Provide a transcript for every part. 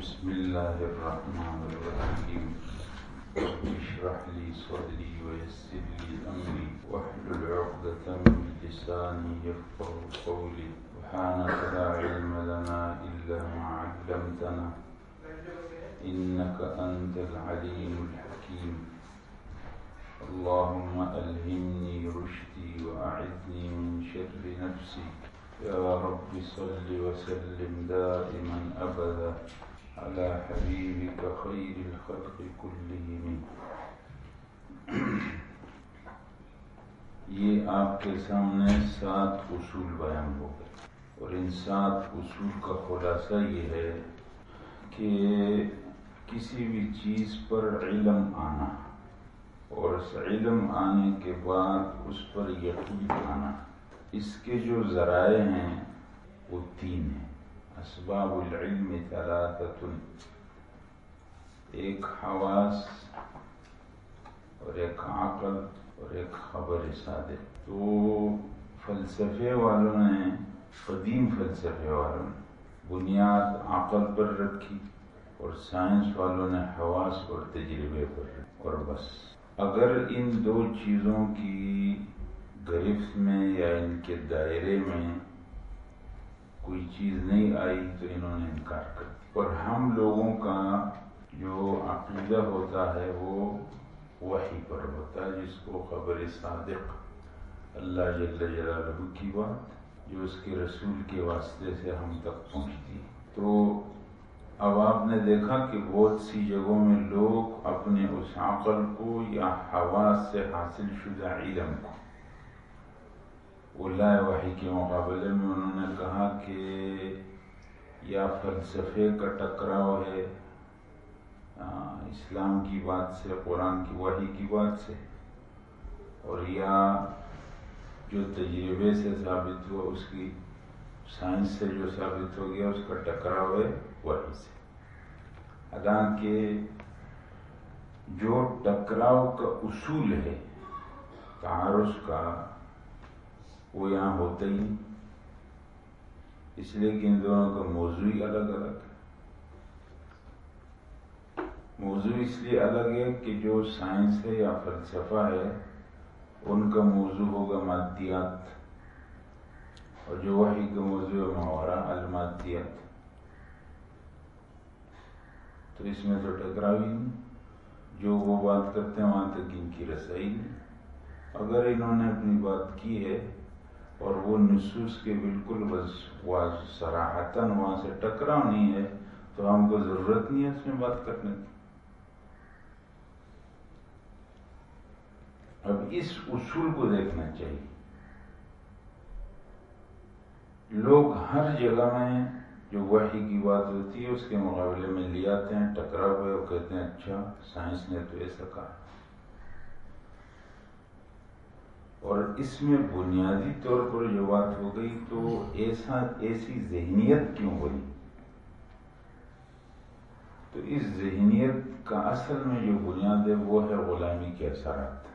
بسم الله الرحمن الرحيم اشرح لي صدري ويسر لي أمري واحلل عقدة من لساني يفقه قولي سبحانك لا علم لنا إلا ما علمتنا إنك أنت العليم الحكيم اللهم ألهمني رشدي وأعذني من شر نفسي يا رب صل وسلم دائما أبدا على حبيبك خير الخلق كلهم. یہ آپ کے سامنے سات اصول بیان ہو گئے اور ان سات اصول کا خلاصہ یہ ہے کہ کسی بھی چیز پر علم آنا اور اس علم آنے کے بعد اس پر یقین آنا اس کے جو ذرائع ہیں وہ تین ہیں۔ اسباب العلم ثلاثت ایک حواس، اور ایک عقل، اور ایک خبر صادق. تو فلسفے والوں نے، قدیم فلسفے والوں نے بنیاد عقل پر رکھی، اور سائنس والوں نے حواس اور تجربے پر رکھی. اور بس. اگر ان دو چیزوں کی گرفت میں یا ان کے دائرے میں کوئی چیز نہیں آئی تو انہوں نے انکار کر دیا۔ اور ہم لوگوں کا جو عقیدہ ہوتا ہے وہ وہی پر ہوتا ہے، جس کو خبر صادق اللہ جل جلالہ کی بات، جو اس کے رسول کے واسطے سے ہم تک پہنچتی تو اب آپ نے دیکھا کہ بہت سی جگہوں میں لوگ اپنے اس عقل کو یا حواس سے حاصل شدہ علم کو اللہ وحی کے مقابلے میں انہوں نے کہا کہ یا فلسفے کا ٹکراؤ ہے اسلام کی بات سے، قرآن کی وحی کی بات سے، اور یا جو تجربے سے ثابت ہوا، اس کی سائنس سے جو ثابت ہو گیا، اس کا ٹکراؤ ہے وحی سے۔ حالانکہ جو ٹکراؤ کا اصول ہے، تعارض کا وہ یہاں ہوتا ہی اس لیے کہ ان دونوں کا موضوع ہی الگ الگ ہے۔ موضوع اس لیے الگ ہے کہ جو سائنس ہے یا فلسفہ ہے، ان کا موضوع ہوگا مادیات۔ اور جو وہی کا موضوع ہے محاورہ المادیات۔ تو اس میں تو ٹکراؤ ہی نہیں۔ جو وہ بات کرتے ہیں، وہاں تک ان کی رسائی نہیں۔ اگر انہوں نے اپنی بات کی ہے اور وہ نصوص کے بالکل بس سراہتاً وہاں سے ٹکراؤ نہیں ہے، تو ہم کو ضرورت نہیں ہے اس میں بات کرنے کی۔ اب اس اصول کو دیکھنا چاہیے۔ لوگ ہر جگہ میں جو وحی کی بات ہوتی ہے، اس کے مقابلے میں لے آتے ہیں ٹکرا ہوئے اور کہتے ہیں اچھا سائنس نے تو ایسا کہا۔ اور اس میں بنیادی طور پر جو بات ہو گئی تو ایسا ایسی ذہنیت کیوں ہوئی؟ تو اس ذہنیت کا اصل میں جو بنیاد ہے وہ ہے غلامی کے اثرات۔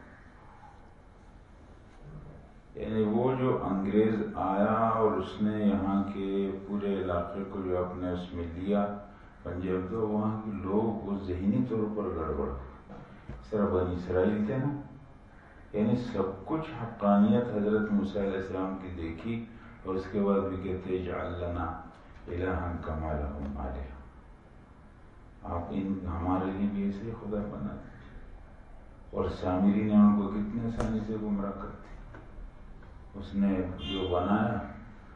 یعنی وہ جو انگریز آیا اور اس نے یہاں کے پورے علاقے کو جو اپنے اس میں لیا پنجاب تو وہاں کے لوگ وہ ذہنی طور پر گڑبڑ۔ سر بنی اسرائیل تھے نا۔ یعنی سب کچھ حقانیت حضرت موسیٰ علیہ السلام کی دیکھی اور اس کے بعد بھی کہتے جعلنا الہن کمالا مالے آپ ان ہمارے لیے بھی ایسے خدا بنا اور سامری نے ان کو کتنے آسانی سے گمراہ کرتے اس نے جو بنایا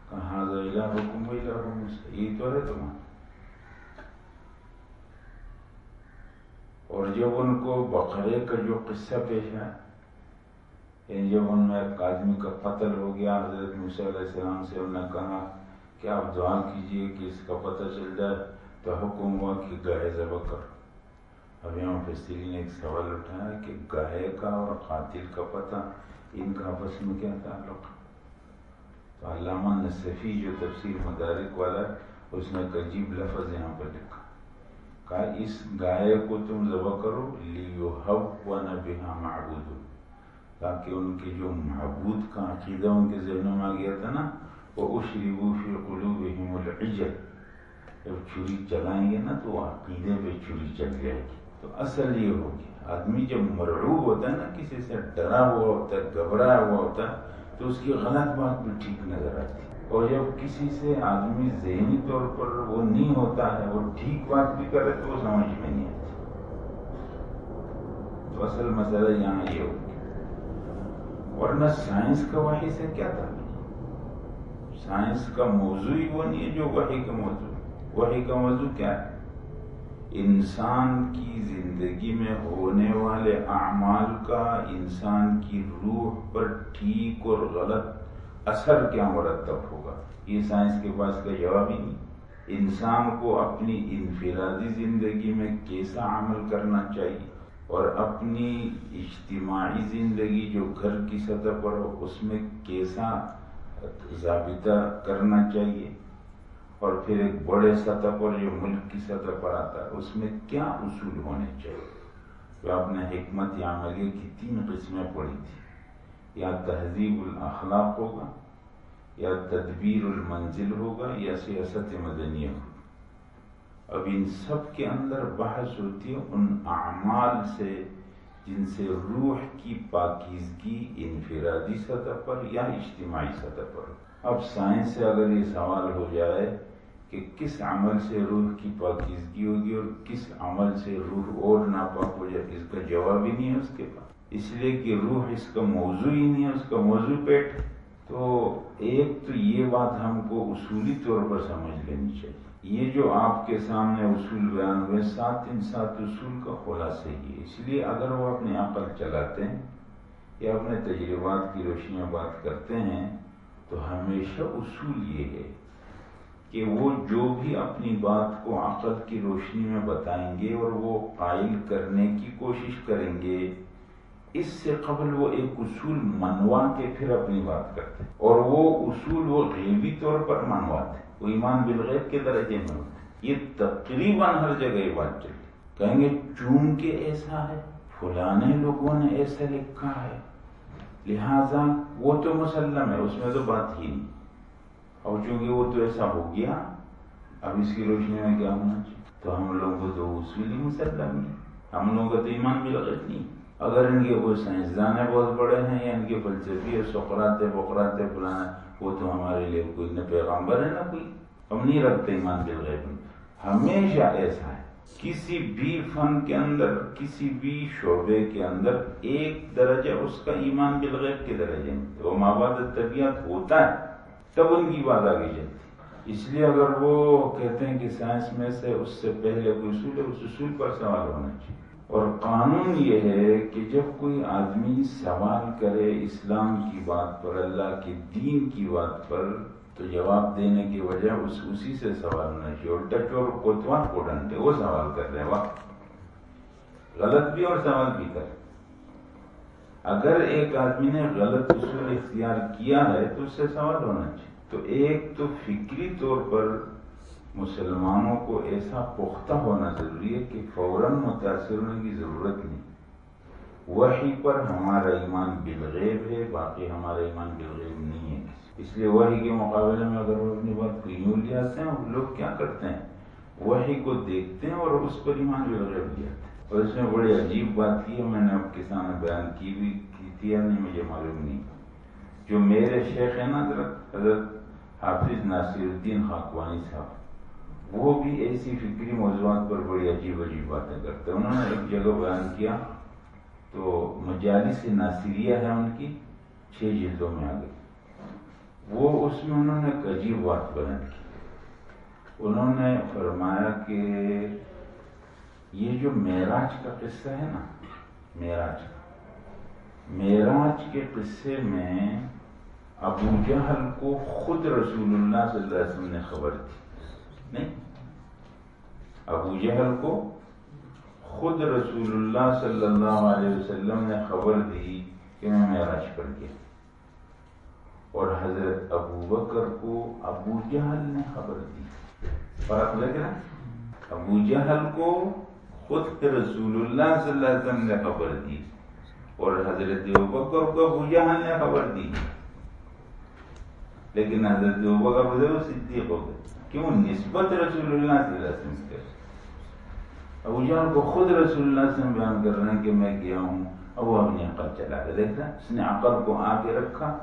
کہاں الہ حکم الہ حکم یہ تو ہے تمہارا۔ اور جب ان کو بقرے کا جو قصہ پیش ہے یعنی جب ان میں ایک آدمی کا قتل ہو گیا، حضرت موسیٰ علیہ السلام سے انہوں نے کہا کہ آپ دعا کیجیے کہ اس کا پتہ چل جائے تو حکم ہوا کہ گائے ذبح کرو اب یہاں فیصلی نے ایک سوال اٹھایا کہ گائے کا اور قاتل کا پتہ ان کا آپس میں کیا تعلق تو علامہ نصفی جو تفسیر مدارک والا ہے، اس نے ایک عجیب لفظ یہاں پر لکھا۔ کہا، اس گائے کو تم ذبح کرو، لیو حب و نبیہ معبود تاکہ ان کے جو معبود کا عقیدہ ان کے ذہنوں میں آ گیا تھا نا، وہ اشریبو فی قلوبہم العجل۔ جب چھری چلائیں گے نا، تو وہ عقیدے پہ چھری چل جائے گی۔ تو اصل یہ ہوگی آدمی جب مرعوب ہوتا ہے نا، کسی سے ڈرا ہوا ہوتا ہے گھبرایا ہوا ہوتا ہے، تو اس کی غلط بات بھی ٹھیک نظر آتی ہے۔ اور جب کسی سے آدمی ذہنی طور پر وہ نہیں ہوتا ہے، وہ ٹھیک بات بھی کرے تو وہ سمجھ میں نہیں آتی۔ تو اصل مسئلہ یہاں یہ ہوگی ورنہ سائنس کا وحی سے کیا تھا سائنس کا موضوع ہی وہ نہیں ہے جو وحی کا موضوع۔ وحی کا موضوع کیا ہے؟ انسان کی زندگی میں ہونے والے اعمال کا انسان کی روح پر ٹھیک اور غلط اثر کیا مرتب ہوگا؟ یہ سائنس کے پاس کا جواب ہی نہیں۔ انسان کو اپنی انفرادی زندگی میں کیسا عمل کرنا چاہیے؟ اور اپنی اجتماعی زندگی جو گھر کی سطح پر ہو، اس میں کیسا ضابطہ کرنا چاہیے؟ اور پھر ایک بڑے سطح پر جو ملک کی سطح پر آتا ہے، اس میں کیا اصول ہونے چاہیے؟ تو آپ نے حکمت عملیہ کی تین قسمیں پڑھی تھی، یا تہذیب الاخلاق ہوگا، یا تدبیر المنزل ہوگا، یا سیاست مدنیہ ہوگا۔ اب ان سب کے اندر بحث ہوتی ہے ان اعمال سے جن سے روح کی پاکیزگی، انفرادی سطح پر یا اجتماعی سطح پر۔ اب سائنس سے اگر یہ سوال ہو جائے کہ کس عمل سے روح کی پاکیزگی ہوگی اور کس عمل سے روح اور ناپاک ہو جائے، اس کا جواب ہی نہیں ہے اس کے پاس۔ اس لیے کہ روح اس کا موضوع ہی نہیں ہے، اس کا موضوع پیٹ۔ تو ایک تو یہ بات ہم کو اصولی طور پر سمجھ لینی چاہیے۔ یہ جو آپ کے سامنے اصول بیان ہوئے، سات ان سات اصول کا خلاصہ ہی ہے۔ اس لیے اگر وہ اپنے عقل چلاتے ہیں یا اپنے تجربات کی روشنی میں بات کرتے ہیں، تو ہمیشہ اصول یہ ہے کہ وہ جو بھی اپنی بات کو عقل کی روشنی میں بتائیں گے اور وہ قائل کرنے کی کوشش کریں گے، اس سے قبل وہ ایک اصول منوا کے پھر اپنی بات کرتے ہیں۔ اور وہ اصول وہ غیبی طور پر منواتے ہیں۔ وہ ایمان بالغیب کے درجے میں ہوتے یہ تقریباً ہر جگہ یہ بات چلتی کہیں گے چون کے ایسا ہے، فلانے لوگوں نے ایسا لکھا ہے۔ لہذا وہ تو مسلم ہے، اس میں تو بات ہی نہیں۔ اور چونکہ وہ تو ایسا ہو گیا، اب اس کی روشنی میں کیا ہونا چاہیے؟ تو ہم لوگوں کو تو اصولی مسلم نہیں ہم لوگوں کا تو ایمان بالغیب نہیں اگر ان کے کوئی سائنسدان بہت بڑے ہیں، یا ان کے فلسفی سقراتے بقراتے فلانا وہ تو ہمارے لیے کوئی نہ پیغامبر ہے نہ کوئی، ہم نہیں رکھتے ایمان بالغیب ہمیشہ ایسا ہے۔ کسی بھی فن کے اندر، کسی بھی شعبے کے اندر ایک درجہ اس کا ایمان بالغیب کے درجے میں وہ ماباد طبیعت ہوتا ہے، تب ان کی بات آگے چلتی اس لیے اگر وہ کہتے ہیں کہ سائنس میں سے اس سے پہلے کوئی اصول ہے، اس اصول پر سوال ہونا چاہیے۔ اور قانون یہ ہے کہ جب کوئی آدمی سوال کرے اسلام کی بات پر، اللہ کے دین کی بات پر، تو جواب دینے کی وجہ اس، اسی سے سوال ہونا چاہیے الٹا چور کوتوار کو ڈنٹے وہ سوال کر رہے واہ! غلط بھی اور سوال بھی کر۔ اگر ایک آدمی نے غلط اصول اختیار کیا ہے، تو اس سے سوال ہونا چاہیے۔ تو ایک تو فکری طور پر مسلمانوں کو ایسا پختہ ہونا ضروری ہے کہ فوراً متاثر ہونے کی ضرورت نہیں۔ وہی پر ہمارا ایمان بالغیب ہے، باقی ہمارا ایمان بالغیب نہیں ہے۔ اس لیے وہی کے مقابلے میں اگر وہ اپنی بات کو یوں لے آتے ہیں، لوگ کیا کرتے ہیں؟ وہی کو دیکھتے ہیں اور اس پر ایمان بالغیب لے آتے ہیں۔ اور اس میں بڑی عجیب بات کی ہے، میں نے آپ کے سامنے بیان کی بھی، کی تھی یا نہیں مجھے معلوم نہیں۔ جو میرے شیخ ہیں نا حضرت حضرت حافظ ناصر الدین خاکوانی صاحب وہ بھی ایسی فکری موضوعات پر بڑی عجیب عجیب باتیں کرتے ہیں۔ انہوں نے ایک جگہ بیان کیا تو مجالس ناصریہ ہے ان کی، چھ جلدوں میں آ گئی وہ اس میں انہوں نے ایک عجیب بات بیان کی۔ انہوں نے فرمایا کہ یہ جو معراج کا قصہ ہے نا، معراج کا معراج کے قصے میں ابو جہل کو خود رسول اللہ صلی اللہ علیہ وسلم نے خبر دی۔ نہیں ابو جہل کو خود رسول اللہ صلی اللہ علیہ وسلم نے خبر دی کہ میں معراج پر گیا۔ اور حضرت ابو بکر کو ابو جہل نے خبر دی۔ فرق لگ رہا ابو جہل کو خود رسول اللہ صلی اللہ علیہ وسلم نے خبر دی اور حضرت بکر کو ابو جہل نے خبر دی۔ لیکن حضرت بکر صدیق ہو گئے۔ کیوں نسبت رسول اللہ صلی اللہ علیہ وسلم ابو جان کو خود رسول اللہ سے بیان کر رہے ہیں کہ میں گیا ہوں اب وہ اپنی عقل چلا رہے دیکھا، اس نے عقل کو آگے رکھا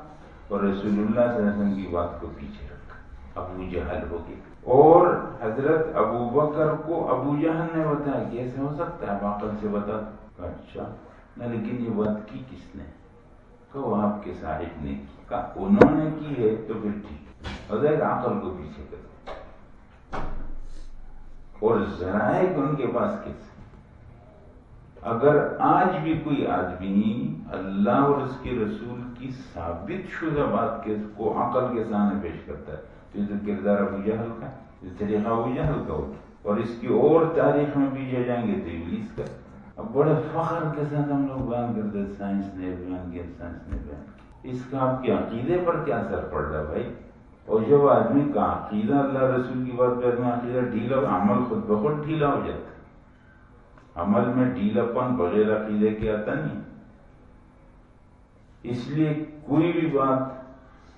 اور رسول اللہ صلی اللہ علیہ وسلم کی بات کو پیچھے رکھا۔ ابو جہل ہو گیا۔ اور حضرت ابو بکر کو ابو جہل نے بتایا کیسے ہو سکتا ہے عقل سے بتا۔ اچھا نہ لیکن یہ بات کی کس نے؟ کہ آپ کے صاحب نے کی کہا، انہوں نے کی ہے تو پھر ٹھیک۔ اور عقل کو پیچھے کر اور ذرائع ان کے پاس کس اگر آج بھی کوئی آدمی اللہ اور اس کے رسول کی ثابت شدہ بات کے کو عقل کے سامنے پیش کرتا ہے، تو یہ تو کردار ابو جہل کا طریقہ ابو جہل کا ہوگا۔ اور اس کی اور تاریخ میں بھی جائیں گے، تو انگلش کا۔ اب بڑے فخر کے ساتھ ہم لوگ بیان کرتے سائنس نے بیان کیا، سائنس نے بیان کیا۔ اس کا آپ کے عقیدے پر کیا اثر پڑ رہا ہے بھائی؟ اور جب آدمی کا عقیدہ اللہ رسول کی بات پہ آدمی عقیدہ ڈھیلا عمل خود بخود ڈھیلا ہو جاتا ہے۔ عمل میں ڈھیلا پن بغیر عقیدے کے آتا نہیں۔ اس لیے کوئی بھی بات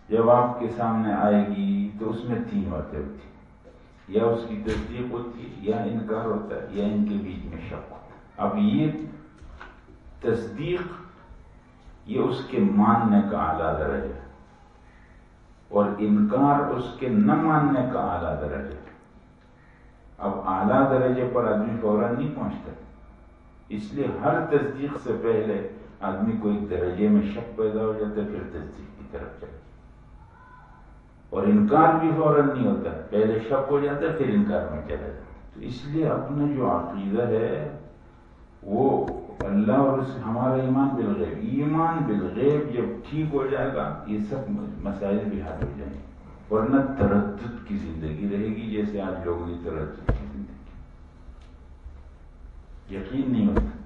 جب آپ کے سامنے آئے گی تو اس میں تین باتیں ہوتی یا اس کی تصدیق ہوتی ہے، یا انکار ہوتا ہے، یا ان کے بیچ میں شک ہوتا ہے۔ اب یہ تصدیق یہ اس کے ماننے کا اعلیٰ درجہ ہے۔ اور انکار اس کے نہ ماننے کا اعلیٰ درجہ اب اعلیٰ درجے پر آدمی فوراً نہیں پہنچتا۔ اس لیے ہر تصدیق سے پہلے آدمی کو ایک درجے میں شک پیدا ہو جاتا ہے، پھر تصدیق کی طرف چلے۔ اور انکار بھی فوراً نہیں ہوتا۔ پہلے شک ہو جاتا ہے، پھر انکار میں چلا جاتا تو اس لیے اپنا جو عقیدہ ہے، وہ اللہ اور اس ہمارا ایمان بالغیب ایمان بالغیب جب ٹھیک ہو جائے گا، یہ سب مسائل بھی حل ہو جائیں گے۔ ورنہ تردد کی زندگی رہے گی جیسے آج لوگوں کی تردد کی زندگی۔ یقین نہیں ہوتا۔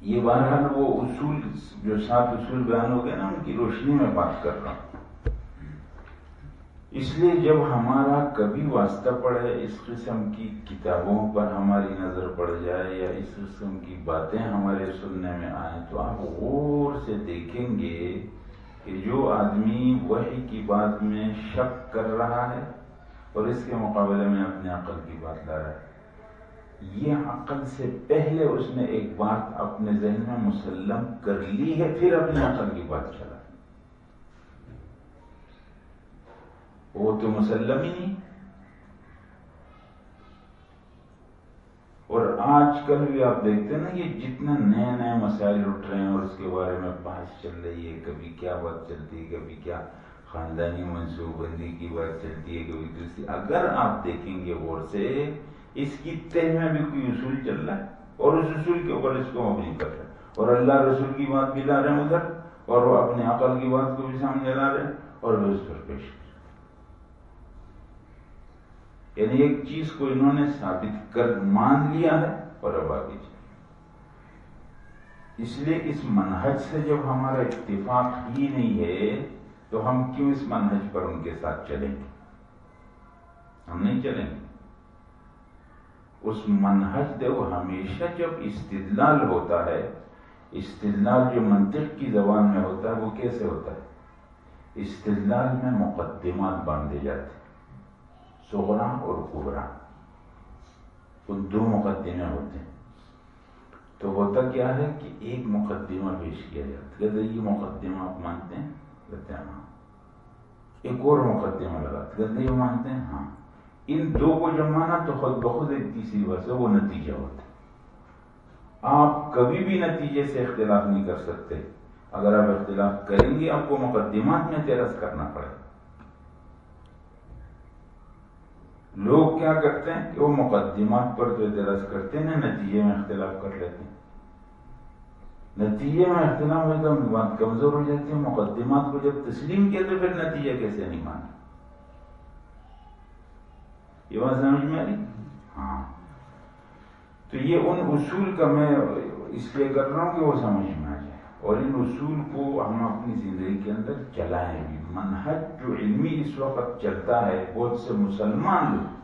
یہ بہرحال وہ اصول، جو سات اصول بیان ہو گئے نا، ان کی روشنی میں بات کر رہا ہوں۔ اس لیے جب ہمارا کبھی واسطہ پڑے، اس قسم کی کتابوں پر ہماری نظر پڑ جائے یا اس قسم کی باتیں ہمارے سننے میں آئیں، تو آپ غور سے دیکھیں گے کہ جو آدمی وہی کی بات میں شک کر رہا ہے اور اس کے مقابلے میں اپنے عقل کی بات لا رہا ہے۔ یہ عقل سے پہلے اس نے ایک بات اپنے ذہن میں مسلم کر لی ہے، پھر اپنے عقل کی بات چلا۔ وہ تو مسلم ہی نہیں اور آج کل بھی آپ دیکھتے ہیں نا یہ جتنے نئے نئے مسائل اٹھ رہے ہیں اور اس کے بارے میں بحث چل رہی ہے، کبھی کیا بات چلتی ہے، کبھی کیا خاندانی منصوبہ بندی کی بات چلتی ہے، کبھی دوسری اگر آپ دیکھیں گے غور سے، اس کی تہ میں بھی کوئی اصول چل رہا ہے اور اس اصول کے اوپر اس کو مبنی کر رہے ہیں اور اللہ رسول کی بات بھی لا رہے ہیں ادھر، اور وہ اپنے عقل کی بات کو بھی سامنے لا رہے ہیں اور وہ اس پر پیش یعنی ایک چیز کو انہوں نے ثابت کر مان لیا ہے اور اب آگے چلے اس لیے اس منہج سے جب ہمارا اتفاق ہی نہیں ہے، تو ہم کیوں اس منہج پر ان کے ساتھ چلیں گے؟ ہم نہیں چلیں گے۔ اس منہج دے وہ ہمیشہ جب استدلال ہوتا ہے، استدلال جو منطق کی زبان میں ہوتا ہے، وہ کیسے ہوتا ہے؟ استدلال میں مقدمات باندھے جاتے ہیں۔ سغرا اور کبرا ان دو مقدمے ہوتے ہیں۔ تو ہوتا کیا ہے کہ ایک مقدمہ پیش کیا جاتا کہتے یہ مقدمہ آپ مانتے ہیں، کہتے ہیں ہاں۔ ایک اور مقدمہ لگاتے کہتے یہ مانتے ہیں ہاں۔ ان دو کو جب مانا تو خود بخود ایک تیسری بات ہے وہ نتیجہ ہوتا ہے۔ آپ کبھی بھی نتیجے سے اختلاف نہیں کر سکتے۔ اگر آپ اختلاف کریں گے، آپ کو مقدمات میں تیرس کرنا پڑے گا۔ لوگ کیا کرتے ہیں کہ وہ مقدمات پر جو درس کرتے ہیں، نتیجے میں اختلاف کر لیتے ہیں۔ نتیجے میں اختلاف ہے تو بات کمزور ہو جاتی ہے، مقدمات کو جب تسلیم کیا تو پھر نتیجہ کیسے نہیں مانا۔ یہ بات سمجھ میں آ رہی؟ ہاں۔ تو یہ ان اصول کا میں اس لیے کر رہا ہوں کہ وہ سمجھ میں آ جائے۔ اور ان اصول کو ہم اپنی زندگی کے اندر چلائیں بھی۔ منہج جو علمی اس وقت چلتا ہے، بہت سے مسلمان لوگ۔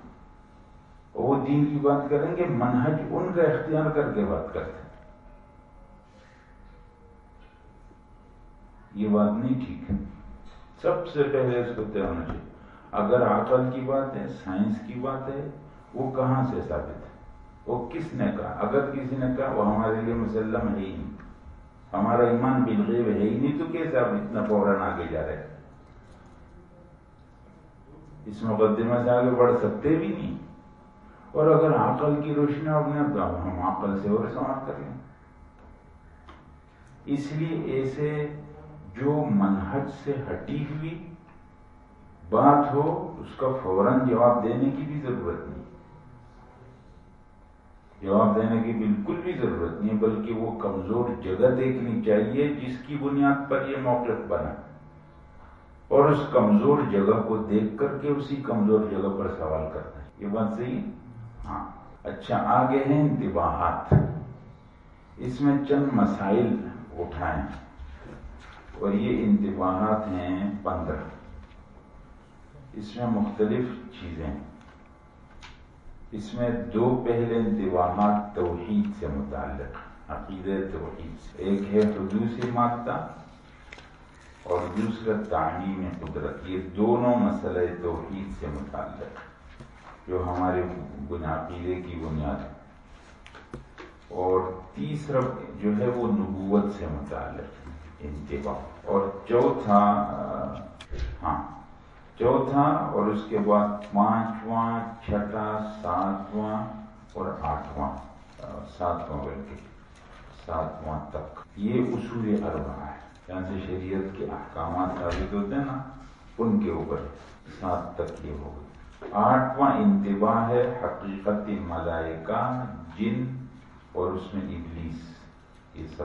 وہ دین کی بات کریں گے، منہج ان کا اختیار کر کے بات کرتے ہیں۔ یہ بات نہیں ٹھیک ہے۔ سب سے پہلے اس کو طے ہونا چاہیے۔ اگر عقل کی بات ہے، سائنس کی بات ہے، وہ کہاں سے ثابت ہے؟ وہ کس نے کہا؟ اگر کسی نے کہا، وہ ہمارے لیے مسلم ہے ہی نہیں۔ ہمارا ایمان بالغیب ہے ہی نہیں، تو کیسے آپ اتنا فوراً آگے جا رہے ہیں؟ اس مقدمہ سے آگے بڑھ سکتے بھی نہیں۔ اور اگر عقل کی روشنی اپنے تو ہم عقل سے اور سماعت کر لیں اس لیے ایسے جو منہج سے ہٹی ہوئی بات ہو، اس کا فوراً جواب دینے کی بھی ضرورت نہیں۔ جواب دینے کی بالکل بھی ضرورت نہیں، بلکہ وہ کمزور جگہ دیکھنی چاہیے جس کی بنیاد پر یہ موقف بنا۔ اور اس کمزور جگہ کو دیکھ کر کے اسی کمزور جگہ پر سوال کرنا ہے۔ یہ بات صحیح ہاں۔ اچھا آگے ہیں انتباہات۔ اس میں چند مسائل اٹھائیں۔ اور یہ انتباہات ہیں پندرہ۔ اس میں مختلف چیزیں۔ اس میں دو پہلے انتباہات توحید سے متعلق عقید توحید سے۔ ایک ہے حدوث مادہ اور دوسرا تعلیم قدرت، یہ دونوں مسئلہ توحید سے متعلق، جو ہمارے عقیدے کی بنیاد ہے۔ اور تیسرا جو ہے وہ نبوت سے متعلق، انتباہ۔ اور چوتھا ہاں چوتھا اور اس کے بعد پانچواں، چھٹا، ساتواں اور آٹھواں، ساتواں بلکہ، ساتواں تک۔ یہ اصول اربا ہے جہاں سے شریعت کے احکامات ثابت ہوتے ہیں نا، ان کے اوپر سات تک یہ ہو گئی۔ آٹھواں انتباہ ہے حقیقت ملائکہ، جن اور اس میں ابلیس، یہ سب۔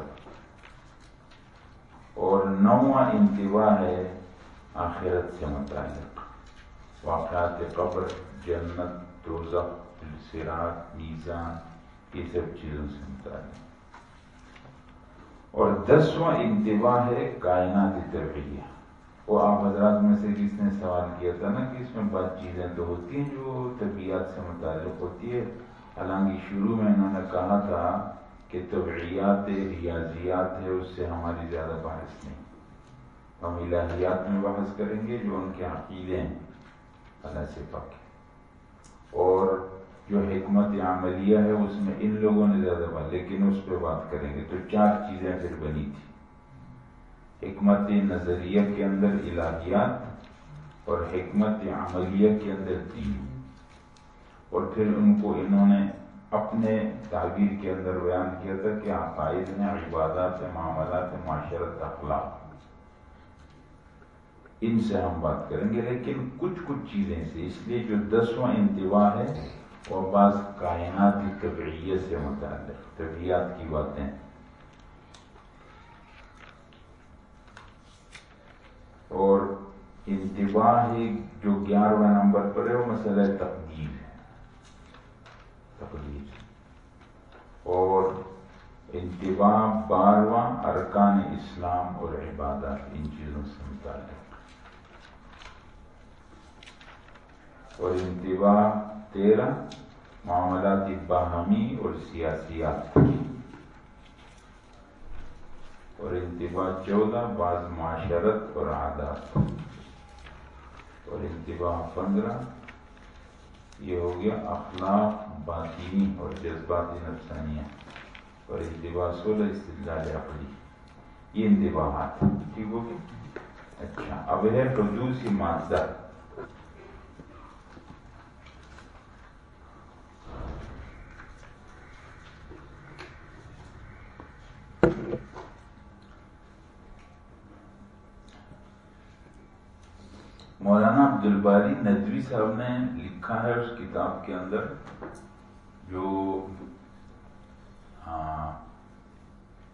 اور نواں انتباہ ہے آخرت سے متعلق۔ واقعات قبر، جنت سراط، میزان، یہ سب چیزوں سے متعلق۔ اور دسواں انتباہ ہے کائنات طبعیہ وہ آپ حضرات میں سے کس نے سوال کیا تھا نا کہ اس میں بات چیزیں تو ہوتی ہیں جو طبیعت سے متعلق ہوتی ہے۔ حالانکہ شروع میں انہوں نے کہا تھا کہ طبعیات ریاضیات ہے اس سے ہماری زیادہ بحث نہیں۔ ہم الہیات میں بحث کریں گے جو ان کے عقیدے ہیں۔ اللہ سے پاک۔ اور جو حکمت عملیہ ہے، اس میں ان لوگوں نے زیادہ بات، لیکن اس پہ بات کریں گے تو چار چیزیں پھر بنی تھی۔ حکمت نظریہ کے اندر الہیات اور حکمت عملیہ کے اندر تین اور پھر ان کو انہوں نے اپنے تعبیر کے اندر بیان کیا تھا کہ عقائد ہیں، عبادات معاملات معاشرت، اخلاق۔ ان سے ہم بات کریں گے، لیکن کچھ کچھ چیزیں سے اس لیے جو دسواں انتباہ ہے وہ بعض کائناتی طبعیت سے متعلق طبیعت کی باتیں۔ اور انتباہ جو گیارہواں نمبر پر ہے، وہ مسئلہ تقدیر ہے۔ تقدیر۔ اور انتباہ بارہواں ارکان اسلام اور عبادات، ان چیزوں سے متعلق۔ اور انتباہ تیرہ معاملات باہمی اور سیاسیات اور انتباہ چودہ بعض معاشرت اور عادات۔ اور انتباہ پندرہ، یہ ہو گیا اخلاق باطینی اور جذباتی نفسانیہ اور انتباہ سولہ، استدلال عقلی۔ یہ انتباہات ٹھیک ہو گیا؟ اچھا اب ہے حدوثی مادہ۔ مولانا عبد الباری ندوی صاحب نے لکھا ہے اس کتاب کے اندر، جو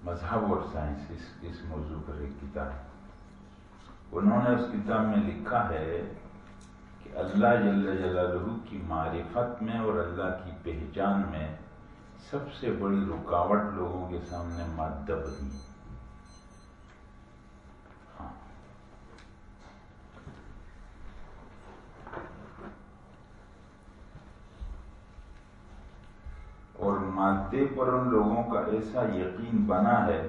مذہب اور سائنس اس اس موضوع پر ایک کتاب انہوں نے اس کتاب میں لکھا ہے کہ اللہ جل جلالہ کی معرفت میں اور اللہ کی پہچان میں سب سے بڑی رکاوٹ لوگوں کے سامنے مادہ بنی اور مادے پر ان لوگوں کا ایسا یقین بنا ہے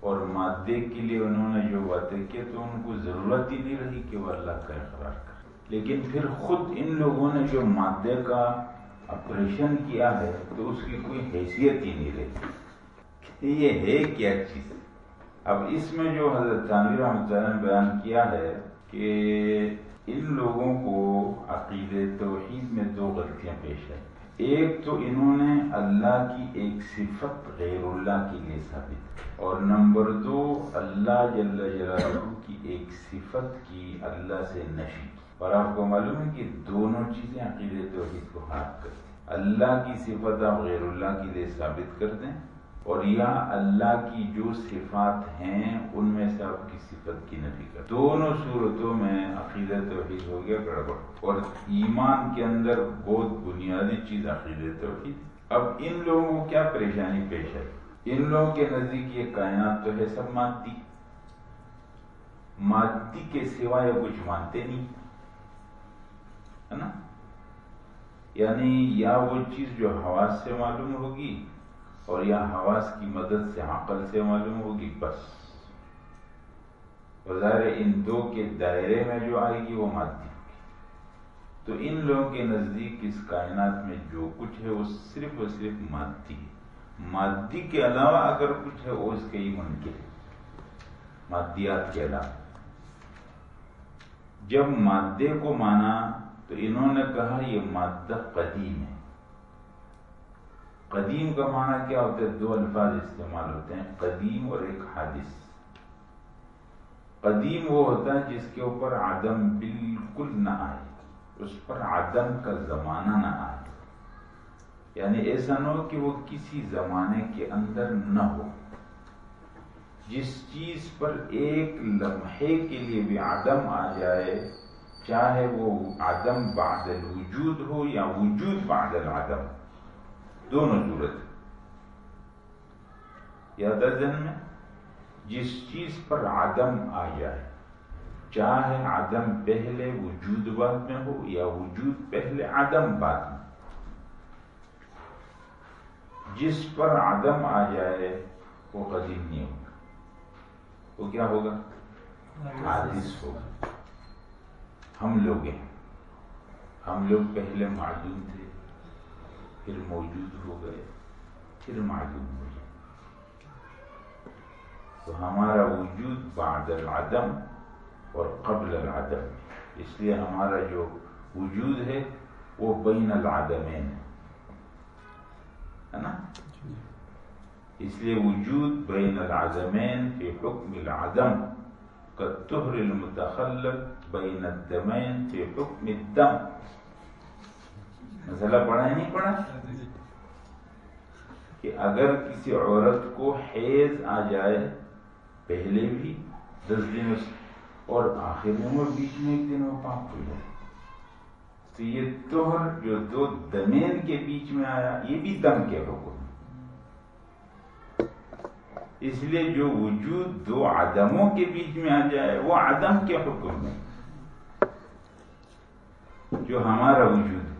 اور مادے کے لیے انہوں نے جو باتیں کی تو ان کو ضرورت ہی نہیں رہی کہ وہ اللہ کا اقرار کرے۔ لیکن پھر خود ان لوگوں نے جو مادے کا آپریشن کیا ہے تو اس کی کوئی حیثیت ہی نہیں رہتی یہ ہے کیا چیز؟ اب اس میں جو حضرت جانوی رحمۃ اللہ نے بیان کیا ہے کہ ان لوگوں کو عقید توحید میں دو غلطیاں پیش ہیں ایک تو انہوں نے اللہ کی ایک صفت غیر اللہ کے لیے ثابت اور نمبر دو، اللہ جل جلالہ کی ایک صفت کی اللہ سے نشی اور آپ کو معلوم ہے کہ دونوں چیزیں عقید توحید کو ہاتھ کرتی اللہ کی صفت آپ غیر اللہ کے لیے ثابت کر دیں۔ اور یا اللہ کی جو صفات ہیں، ان میں سے آپ کی صفت کی نفی کر دونوں صورتوں میں عقیدہ توحید ہو گیا گڑبڑ اور ایمان کے اندر بہت بنیادی چیز عقیدہ توحید۔ اب ان لوگوں کو کیا پریشانی پیش ہے ان لوگوں کے نزدیک یہ کائنات تو ہے سب مادی۔ مادی کے سوائے کچھ مانتے نہیں۔ ہے نا؟ یعنی یا وہ چیز جو حواس سے معلوم ہوگی اور یا حواس کی مدد سے عقل سے معلوم ہوگی، بس۔ بظاہر ان دو کے دائرے میں جو آئے گی وہ مادی۔ ہوگی تو ان لوگوں کے نزدیک اس کائنات میں جو کچھ ہے وہ صرف اور صرف مادی ہے۔ مادی کے علاوہ اگر کچھ ہے وہ اس کے ہی منکر ہے۔ مادیات کے علاوہ۔ جب مادے کو مانا تو انہوں نے کہا یہ مادہ قدیم ہے۔ قدیم کا معنی کیا ہوتا ہے؟ دو الفاظ استعمال ہوتے ہیں، قدیم اور ایک حادث۔ قدیم وہ ہوتا ہے جس کے اوپر عدم بالکل نہ آئے، اس پر عدم کا زمانہ نہ آئے۔ یعنی ایسا نہ ہو کہ وہ کسی زمانے کے اندر نہ ہو۔ جس چیز پر ایک لمحے کے لیے بھی عدم آ جائے، چاہے وہ عدم بعد الوجود ہو یا وجود بعد العدم۔ دونوں صورت یا درجن میں جس چیز پر عدم آ جائے، چاہے عدم پہلے وجود بعد میں ہو یا وجود پہلے عدم بعد میں۔ جس پر عدم آ جائے، وہ قدیم نہیں ہوگا۔ وہ کیا ہوگا؟ حادث ہوگا۔ ہم لوگ ہیں۔ ہم لوگ پہلے معلوم تھے۔ پھر موجود ہو گئے پھر معلوم ہو گئے تو ہمارا وجود بعد العدم اور قبل العدم. اس لیے ہمارا جو وجود ہے، وہ بین العدمین ہے. نا؟ اس لیے وجود بین العدمین فی حکم العدم كالطهر المتخلق بین الدمین فی حکم الدم. مسئلہ پڑھا ہی نہیں پڑھا کہ اگر کسی عورت کو حیض آ جائے پہلے بھی دس دن اور آخر میں بیچ میں ایک دن وہ پاک ہو جائے، تو یہ توہر جو دو دمین کے بیچ میں آیا، یہ بھی دم کے حکم اس لیے جو وجود دو عدموں کے بیچ میں آ جائے، وہ عدم کے حکم میں جو ہمارا وجود ہے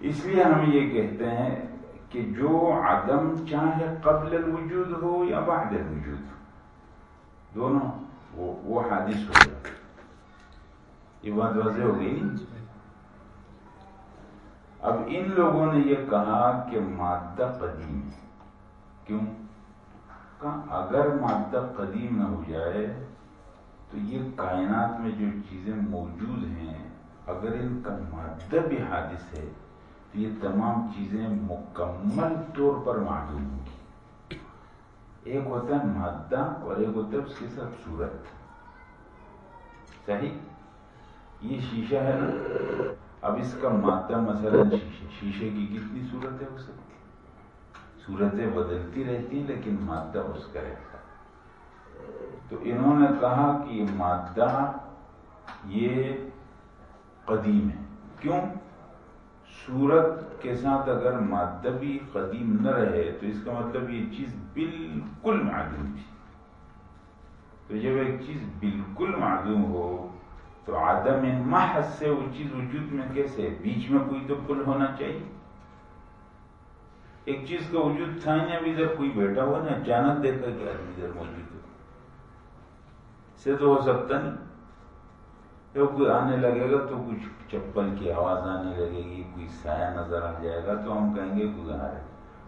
اس لیے ہم یہ کہتے ہیں کہ جو عدم چاہے قبل الوجود ہو یا بعد الوجود ہو دونوں وہ, وہ حادث ہو گیا یہ بات واضح ہو گئی؟ اب ان لوگوں نے یہ کہا کہ مادہ قدیم ہے کیوں؟ کہا اگر مادہ قدیم نہ ہو جائے تو یہ کائنات میں جو چیزیں موجود ہیں اگر ان کا مادہ بھی حادث ہے یہ تمام چیزیں مکمل طور پر معلوم ہوں گی ایک ہوتا ہے مادہ اور ایک ہوتا ہے اس کے ساتھ صورت۔ صحیح؟ یہ شیشہ ہے نا؟ اب اس کا مادہ مثلا شیشے شیشے کی کتنی صورتیں ہو سکتی؟ صورتیں بدلتی رہتی ہیں لیکن مادہ اس کا رہتا تو انہوں نے کہا کہ یہ مادہ یہ قدیم ہے۔ کیوں؟ صورت کے ساتھ اگر مادہ بھی قدیم نہ رہے تو اس کا مطلب یہ چیز بالکل معلوم تھی۔ تو جب ایک چیز بالکل معلوم ہو تو آدم محض سے وہ چیز وجود میں کیسے؟ بیچ میں کوئی تو پل ہونا چاہیے۔ ایک چیز کا وجود تھا نہیں ابھی ادھر کوئی بیٹھا ہوا نا اچانک دیکھا کہ آدمی ادھر موجود ہو سے تو ہو سکتا نہیں۔ جب کوئی آنے لگے گا تو کچھ چپل کی آواز آنے لگے گی، کوئی سایہ نظر آ جائے گا تو ہم کہیں گے گزار ہے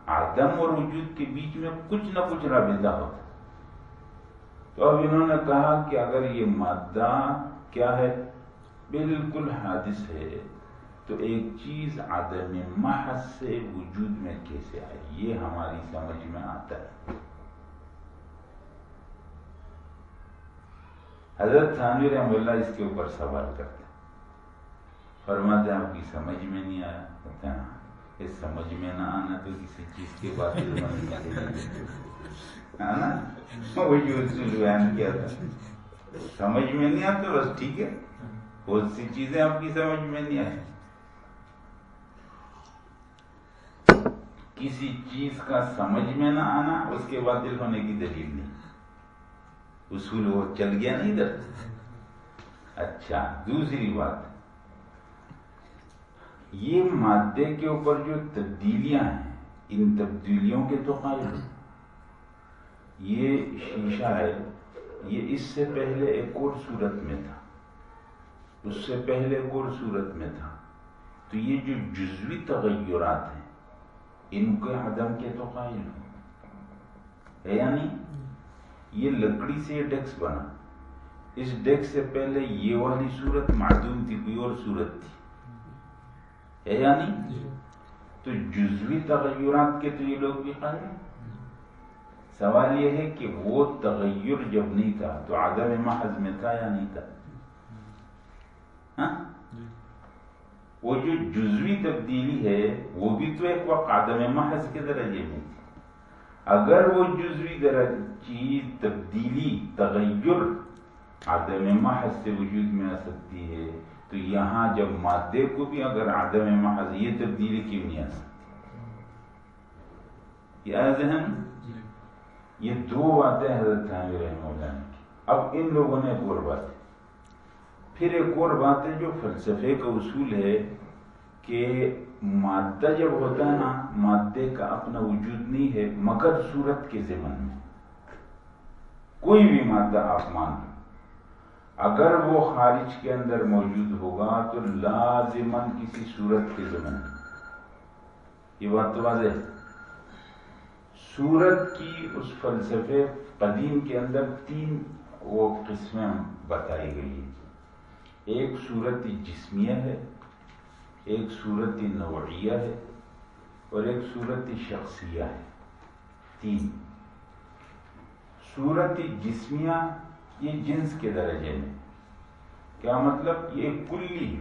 آدم اور وجود کے بیچ میں کچھ نہ کچھ رابطہ ہوتا تو اب انہوں نے کہا کہ اگر یہ مادہ کیا ہے؟ بالکل حادث ہے۔ تو ایک چیز عدم محض سے وجود میں کیسے آئے یہ ہماری سمجھ میں آتا ہے۔ حضرت تھانوی رحم اللہ اس کے اوپر سوال کرتے فرماتے آپ کی سمجھ میں نہیں آیا؟ کہتے ہیں ہاں، اس سمجھ میں نہ آنا تو کسی چیز کے بعد بیان کیا تھا۔ سمجھ میں نہیں آتا، بس ٹھیک ہے۔ بہت سی چیزیں آپ کی سمجھ میں نہیں آئی کسی چیز کا سمجھ میں نہ آنا، اس کے بعد دل ہونے کی دلیل نہیں۔ اصول وہ چل گیا نہیں در اچھا دوسری بات۔ یہ مادے کے اوپر جو تبدیلیاں ہیں، ان تبدیلیوں کے تو قائل یہ شیشہ ہے، یہ اس سے پہلے ایک اور صورت میں تھا۔ اس سے پہلے ایک اور صورت میں تھا۔ تو یہ جو جزوی تغیرات ہیں، ان کے عدم کے تو قائل ہے یعنی یہ لکڑی سے یہ ڈیکس بنا اس ڈیکس سے پہلے یہ والی صورت معدوم تھی کوئی اور صورت تھی ہے یعنی۔ تو جزوی تغیرات کے تو یہ لوگ بھی قائل ہیں سوال یہ ہے کہ وہ تغیر جب نہیں تھا تو عدم محض میں تھا یا نہیں تھا ہاں؟ جی۔ وہ جو جزوی تبدیلی ہے وہ بھی تو ایک وقت عدم محض کے درجے میں تھی اگر وہ جزوی درجہ چیز تبدیلی تغیر عدم محض سے وجود میں آ سکتی ہے تو یہاں جب مادے کو بھی اگر عدم محض یہ تبدیلی کیوں نہیں آ سکتی؟ کیا ذہن؟ جی۔ یہ دو باتیں حضرت رحمہ اللہ نے کی۔ اب ان لوگوں نے ایک اور بات پھر ایک اور بات ہے جو فلسفے کا اصول ہے۔ کہ مادہ جب ہوتا ہے نا، مادے کا اپنا وجود نہیں ہے، مگر صورت کے ذمن میں۔ کوئی بھی مادہ آپ مان لو اگر وہ خارج کے اندر موجود ہوگا تو لازمن کسی صورت کے ذمن میں۔ یہ بات تو واضح ہے۔ سورت کی اس فلسفے قدیم کے اندر تین وہ قسمیں بتائی گئی ہیں۔ ایک صورت جسمیہ ہے ایک صورت نوعیہ ہے اور ایک صورت شخصیہ ہے۔ تین۔ صورت جسمیہ یہ جنس کے درجے میں۔ کیا مطلب؟ یہ کلی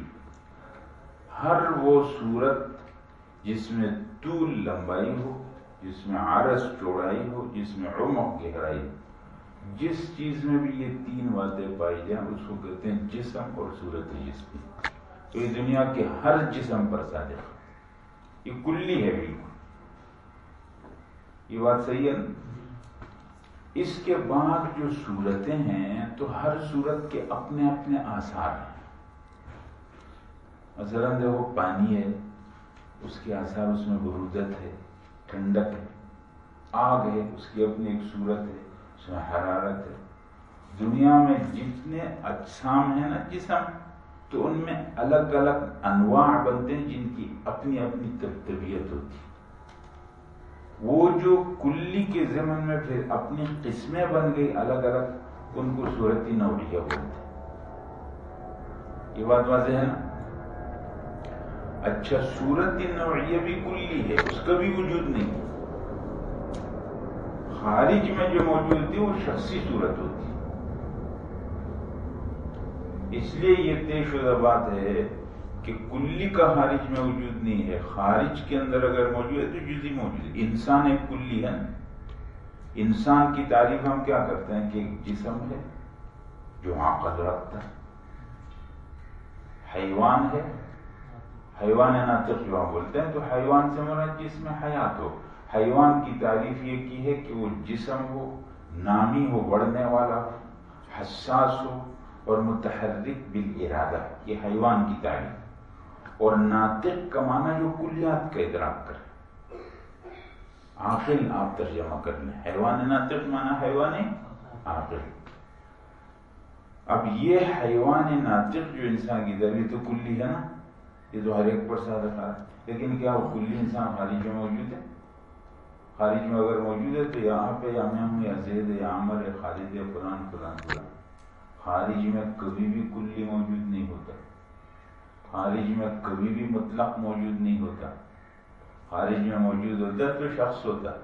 ہر وہ صورت جس میں طول لمبائی ہو، جس میں عرص چوڑائی ہو، جس میں عمق گہرائی ہو۔ جس چیز میں بھی یہ تین باتیں پائی جائیں، اس کو کہتے ہیں جسم اور صورت جسم تو یہ دنیا کے ہر جسم پر صادق یہ کلی ہے بالکل۔ یہ بات صحیح ہے اس کے بعد جو صورتیں ہیں، تو ہر صورت کے اپنے اپنے آثار ہیں۔ مثلا دیکھو، پانی ہے، اس کے آثار اس میں برودت ہے، ٹھنڈک ہے، آگ ہے، اس کی اپنی ایک صورت ہے، اس میں حرارت ہے۔ دنیا میں جتنے اجسام ہیں نا، جسم تو ان میں الگ الگ انواع بنتے ہیں جن کی اپنی اپنی طبیعت ہوتی وہ جو کلی کے زمن میں پھر اپنی قسمیں بن گئی، الگ الگ ان کو صورتی نوعیہ بولتے یہ بات واضح ہے نا؟ اچھا صورتی نوعیہ بھی کلی ہے، اس کا بھی وجود نہیں۔ خارج میں جو موجود تھی، وہ شخصی صورت ہوتی۔ اس لیے یہ طے شدہ بات ہے کہ کلی کا خارج میں وجود نہیں ہے۔ خارج کے اندر اگر موجود ہے تو جزی موجود ہے۔ انسان ایک کلی ہے۔ انسان کی تعریف ہم کیا کرتے ہیں کہ ایک جسم ہے جو ہاں عقل رکھتا ہے۔ حیوان ہے۔ حیوان ناطق جو ہم بولتے ہیں تو حیوان سے مراد جس میں حیات ہو۔ حیوان کی تعریف یہ کی ہے کہ وہ جسم ہو، نامی ہو، بڑھنے والا حساس ہو اور متحرک بالارادہ، یہ حیوان کی تعریف اور ناطق کا معنی جو کلیات کا ادراک کرے۔ آخر آپ ترجمہ کر لیں۔ حیوان ناطق معنی حیوان آخر اب یہ حیوان ناطق جو انسان کی در تو کلی ہے نا، یہ تو ہر ایک پر ساتھ رکھا ہے۔ لیکن کیا وہ کلی انسان خارج میں موجود ہے؟ خارج میں اگر موجود ہے تو یہاں پہ یا میں ہوں یا زید یا عمر یا خالد یا قرآن قرآن قرآن خارج جی میں کبھی بھی کلی موجود نہیں ہوتا۔ خارج جی میں کبھی بھی مطلق موجود نہیں ہوتا۔ خارج جی میں موجود ہوتا ہے تو شخص ہوتا ہے۔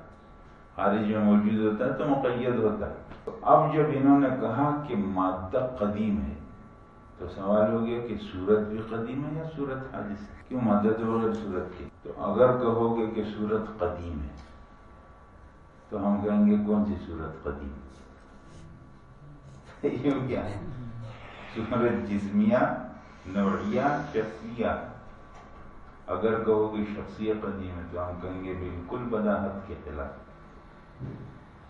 خارج میں موجود ہوتا ہے تو مقید ہوتا ہے۔ تو اب جب انہوں نے کہا کہ مادہ قدیم ہے، تو سوال ہو گیا کہ صورت بھی قدیم ہے یا صورت حادث ہے؟ کیوں مادہ تو بغیر صورت کی تو اگر کہو گے کہ صورت قدیم ہے، تو ہم کہیں گے کون سی صورت قدیم؟ یہ کیا ہے؟ صورت جسمیہ نوعیہ شخصیہ۔ اگر کہو گے شخصیت قدیم ہے تو ہم کہیں گے، بالکل بداحت کے خلاف۔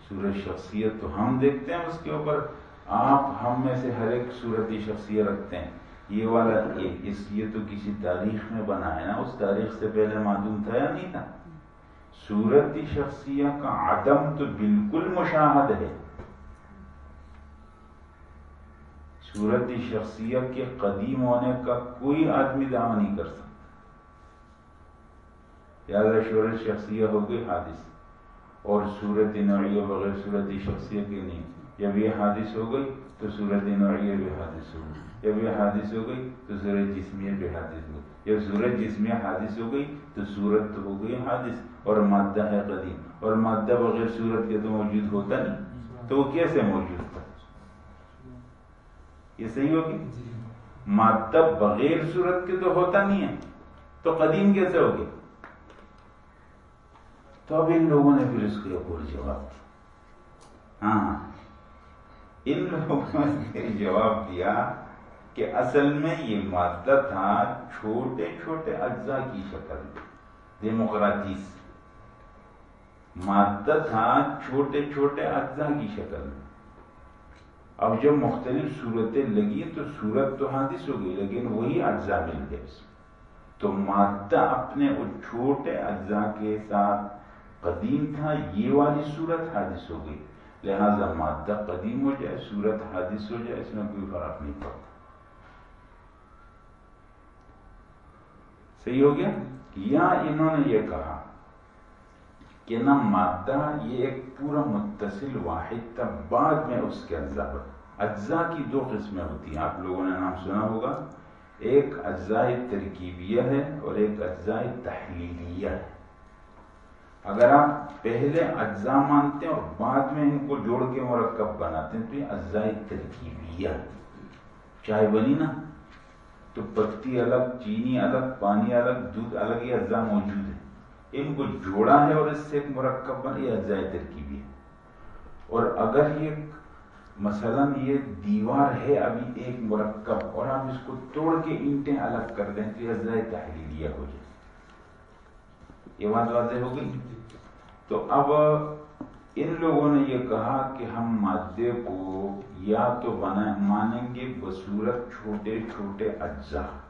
سورج شخصیت تو ہم دیکھتے ہیں اس کے اوپر۔ آپ ہم میں سے ہر ایک صورتی شخصیت رکھتے ہیں۔ یہ والا اس یہ تو کسی تاریخ میں بنا ہے نا۔ اس تاریخ سے پہلے معلوم تھا یا نہیں تھا؟ صورتی شخصیت کا عدم تو بالکل مشاہد ہے۔ صورتی شخصیت کے قدیم ہونے کا کوئی آدمی دعوی نہیں کر سکتا۔ یاد شورت شخصیت ہوگی حادث، اور صورت نوعیہ بغیر صورت شخصیت کی نہیں۔ جب یہ حادث ہو گئی تو صورت نوعیہ بھی حادث ہو گئی۔ جب یہ حادث ہو گئی تو صورت جسمیہ بھی حادث ہو گئی۔ جب صورت جسمیہ حادث ہو گئی تو صورت ہو گئی حادث، اور مادہ ہے قدیم۔ اور مادہ بغیر صورت کے تو موجود ہوتا نہیں۔ تو وہ کیسے موجود تھا؟ یہ صحیح ہوگی؟ مادہ بغیر صورت کے تو ہوتا نہیں ہے۔ تو قدیم کیسے ہوگی؟ تو اب ان لوگوں نے پھر اس ایک اور جواب دیا۔ ہاں۔ ان لوگوں نے جواب دیا کہ اصل میں یہ مادہ تھا چھوٹے چھوٹے اجزاء کی شکل۔ ڈیموکریٹیز مادہ تھا چھوٹے چھوٹے اجزاء کی شکل۔ میں اب جب مختلف صورتیں لگی تو صورت تو حادث ہو گئی لیکن وہی اجزاء مل گئے۔ تو مادہ اپنے اس چھوٹے اجزاء کے ساتھ قدیم تھا، یہ والی صورت حادث ہو گئی۔ لہذا مادہ قدیم ہو جائے، صورت حادث ہو جائے، اس میں کوئی فرق نہیں پڑتا۔ صحیح ہو گیا؟ یا انہوں نے یہ کہا کہ نہ مادہ، یہ ایک پورا متصل واحد تھا۔ بعد میں اس کے اجزاء اجزاء کی دو قسمیں ہوتی ہیں۔ آپ لوگوں نے نام سنا ہوگا۔ ایک اجزاء ترکیبیہ ہے اور ایک اجزاء تحلیلیہ ہے۔ اگر آپ پہلے اجزاء مانتے ہیں اور بعد میں ان کو جوڑ کے مرکب بناتے ہیں، تو یہ اجزاء ترکیبیہ چائے بنی نا تو پتی الگ، چینی الگ، پانی الگ، دودھ الگ، یہ اجزاء موجود ہے ان کو جوڑا ہے اور اس سے ایک مرکب بنا یہ اجزاء ترکیبی ہے۔ اور اگر یہ مثلا یہ دیوار ہے ابھی ایک مرکب اور آپ اس کو توڑ کے اینٹیں الگ کر دیں تو یہ اجزاء تحلیلیہ ہو جائے۔ یہ بات واضح ہو گئی؟ تو اب ان لوگوں نے یہ کہا کہ ہم مادے کو یا تو بنا مانیں گے بصورت چھوٹے چھوٹے اجزاء۔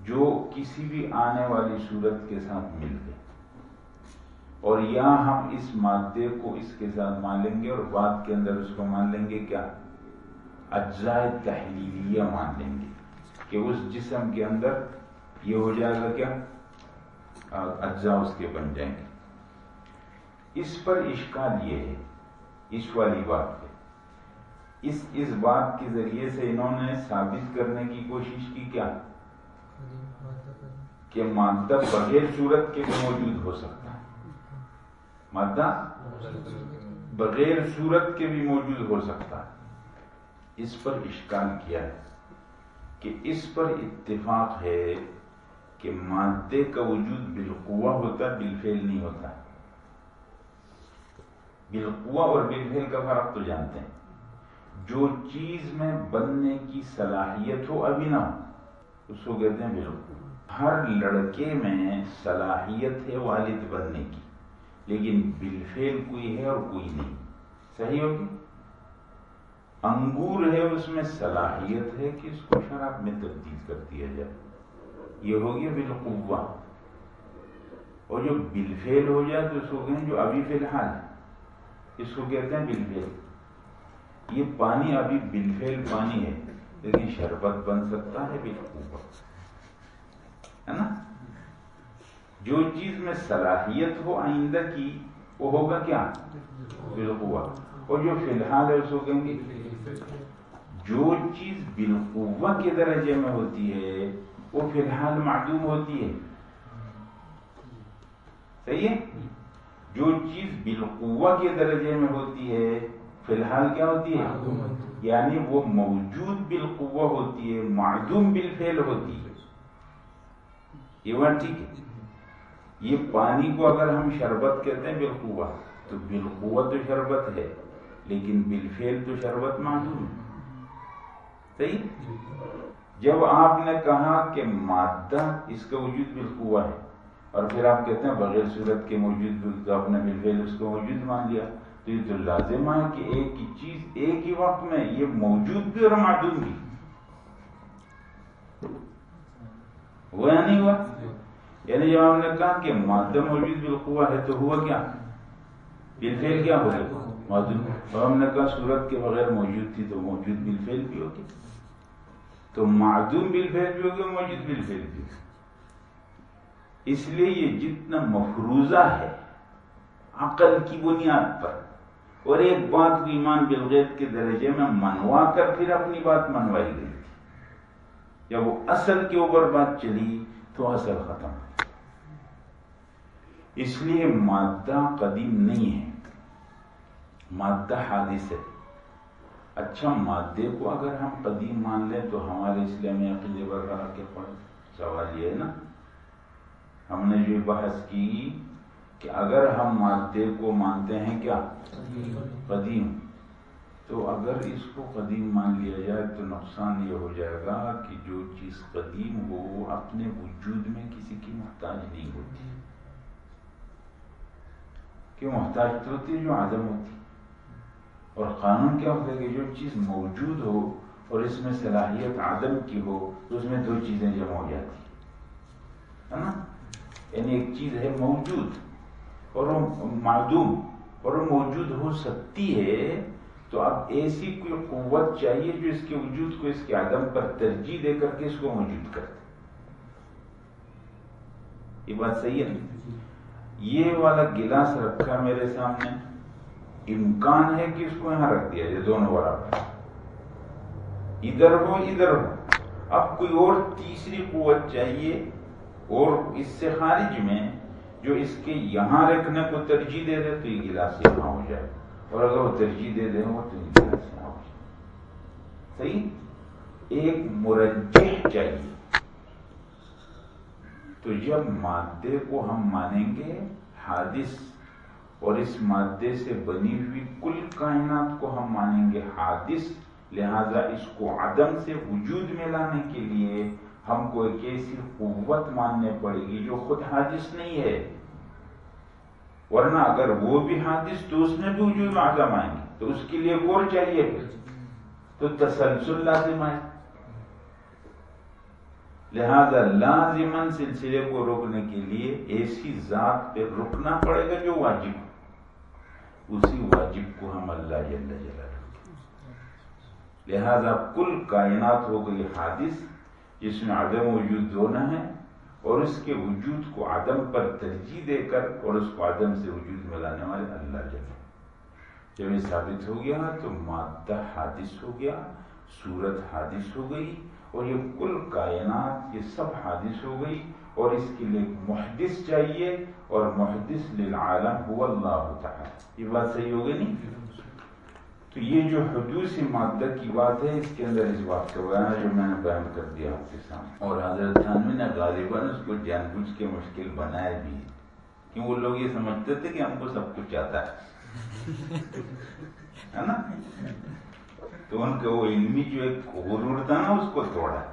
جو کسی بھی آنے والی صورت کے ساتھ مل گئے۔ اور یا ہم اس مادے کو اس کے ساتھ مان لیں گے اور بعد کے اندر اس کو مان لیں گے کیا؟ اجزاء تحلیلیہ مان لیں گے کہ اس جسم کے اندر یہ ہو جائے گا کیا؟ اجزاء اس کے بن جائیں گے۔ اس پر اشکال یہ ہے، اس والی بات پہ اس اس بات کے ذریعے سے انہوں نے ثابت کرنے کی کوشش کی کیا؟ کہ مادہ بغیر صورت کے بھی موجود ہو سکتا ہے۔ مادہ بغیر صورت کے بھی موجود ہو سکتا ہے۔ اس پر اشکال کیا ہے کہ اس پر اتفاق ہے کہ مادے کا وجود بالقوا ہوتا ہے، بالفعل نہیں ہوتا۔ بالقوا اور بالفعل کا فرق تو جانتے ہیں۔ جو چیز میں بننے کی صلاحیت ہو، ابھی نہ ہو، اس کو کہتے ہیں بالقوا ہر لڑکے میں صلاحیت ہے والد بننے کی، لیکن بالفعل کوئی ہے اور کوئی نہیں۔ صحیح ہوگی؟ انگور ہے اس میں صلاحیت ہے کہ اس کو شراب میں تبدیل کر دیا جائے۔ یہ ہو گیا بالقوا اور جو بالفیل ہو جائے تو اس کو کہیں جو ابھی فی الحال اس کو کہتے ہیں بالفیل یہ پانی ابھی بالفعل پانی ہے، لیکن شربت بن سکتا ہے بالکل ہے نا؟ جو چیز میں صلاحیت ہو آئندہ کی وہ ہوگا کیا؟ بالقوا اور جو فی الحال ہے اس کو کہیں گے؟ جو چیز بالقوا کے درجے میں ہوتی ہے وہ فی الحال معدوم ہوتی ہے۔ صحیح ہے؟ جو چیز بالقوا کے درجے میں ہوتی ہے فی الحال کیا ہوتی ہے؟ یعنی وہ موجود بالقوا ہوتی ہے معدوم بالفعل ہوتی ہے۔ یہ بات ٹھیک ہے۔ یہ پانی کو اگر ہم شربت کہتے ہیں بالقوا تو بالقوا تو شربت ہے، لیکن بالفعل تو شربت معدوم ہے۔ صحیح؟ جب آپ نے کہا کہ مادہ اس کا وجود بالقوا ہے، اور پھر آپ کہتے ہیں بغیر صورت کے موجود آپ نے بالفعل اس کو موجود مان لیا، تو یہ تو لازم ہے کہ ایک ہی چیز ایک ہی وقت میں یہ موجود بھی اور معدوم بھی۔ ہوا یا نہیں ہوا یعنی جب ہم نے کہا کہ مادہ موجود بالقوا ہے تو ہوا کیا؟ بالفعل کیا ہو گیا اور ہم نے کہا صورت کے بغیر موجود تھی تو موجود بالفعل بھی ہوگی. تو معدوم بالفعل بھی ہوگی موجود بالفعل بھی اس لیے یہ جتنا مفروضہ ہے عقل کی بنیاد پر، اور ایک بات کو ایمان بالغیب کے درجے میں منوا کر پھر اپنی بات منوائی گئی۔ تھی جب وہ اصل کے اوپر بات چلی تو اصل ختم۔ اس لیے مادہ قدیم نہیں ہے۔ مادہ حادث ہے۔ اچھا مادے کو اگر ہم قدیم مان لیں تو ہمارے اسلامی عقیدے پر رہا کے پاس سوال یہ ہے نا۔ ہم نے جو بحث کی کہ اگر ہم مادے کو مانتے ہیں کیا؟ قدیم۔ تو اگر اس کو قدیم مان لیا جائے تو نقصان یہ ہو جائے گا کہ جو چیز قدیم ہو وہ اپنے وجود میں کسی کی محتاج نہیں ہوتی۔ کیوں محتاج تو ہوتی ہے جو عدم ہوتی۔ اور قانون کیا ہوتا ہے کہ جو چیز موجود ہو اور اس میں صلاحیت عدم کی ہو تو اس میں دو چیزیں جمع ہو جاتی۔ ہے نا؟ یعنی ایک چیز ہے موجود اور وہ معدوم اور وہ موجود ہو سکتی ہے تو اب ایسی کوئی قوت چاہیے جو اس کے وجود کو اس کے عدم پر ترجیح دے کر کے اس کو موجود کر دے یہ بات صحیح ہے یہ والا گلاس رکھا میرے سامنے، امکان ہے کہ اس کو یہاں رکھ دیا جائے دونوں برابر۔ ادھر ہو ادھر ہو۔ اب کوئی اور تیسری قوت چاہیے، اور اس سے خارج میں جو اس کے یہاں رکھنے کو ترجیح دے دے تو یہ گلاس یہاں ہو جائے۔ اور اگر وہ ترجیح دے دے وہ تو یہ ہو صحیح؟ ایک مرجح چاہیے۔ تو جب مادے کو ہم مانیں گے حادث، اور اس مادے سے بنی ہوئی کل کائنات کو ہم مانیں گے حادث۔ لہذا اس کو عدم سے وجود میں لانے کے لیے ہم کو ایک ایسی قوت ماننے پڑے گی جو خود حادث نہیں ہے۔ ورنہ اگر وہ بھی حادث تو اس میں بھی وجود میں آئیں گے۔ تو اس کے لیے اور چاہیے پھر۔ تو تسلسل لازم آئے لہذا لازمن سلسلے کو روکنے کے لیے ایسی ذات پہ رکنا پڑے گا جو واجب اسی واجب کو ہم اللہ جل جلالہ لہذا کل کائنات ہو گئی حادث، جس میں عدم وجود دونوں ہے اور اس کے وجود کو عدم پر ترجیح دے کر اور اس کو عدم سے وجود میں لانے والے اللہ جل جب یہ ثابت ہو گیا تو مادہ حادث ہو گیا، صورت حادث ہو گئی اور یہ کل کائنات، یہ سب حادث ہو گئی اور اس کے لیے محدث چاہیے اور محدث للعالم هو اللہ تعالی۔ یہ بات صحیح ہو گئی نہیں؟ تو یہ جو حدوث مادہ کی بات ہے، اس کے اندر اس بات کا بیان ہے جو میں نے بیان کر دیا آپ کے سامنے۔ اور حضرت تھانوی نے غالباً اس کو جان بوجھ کے مشکل بنایا بھی کہ وہ لوگ یہ سمجھتے تھے کہ ہم کو سب کچھ آتا ہے نا؟ تو ان کا وہ علمی جو ایک غرور تھا نا، اس کو توڑا۔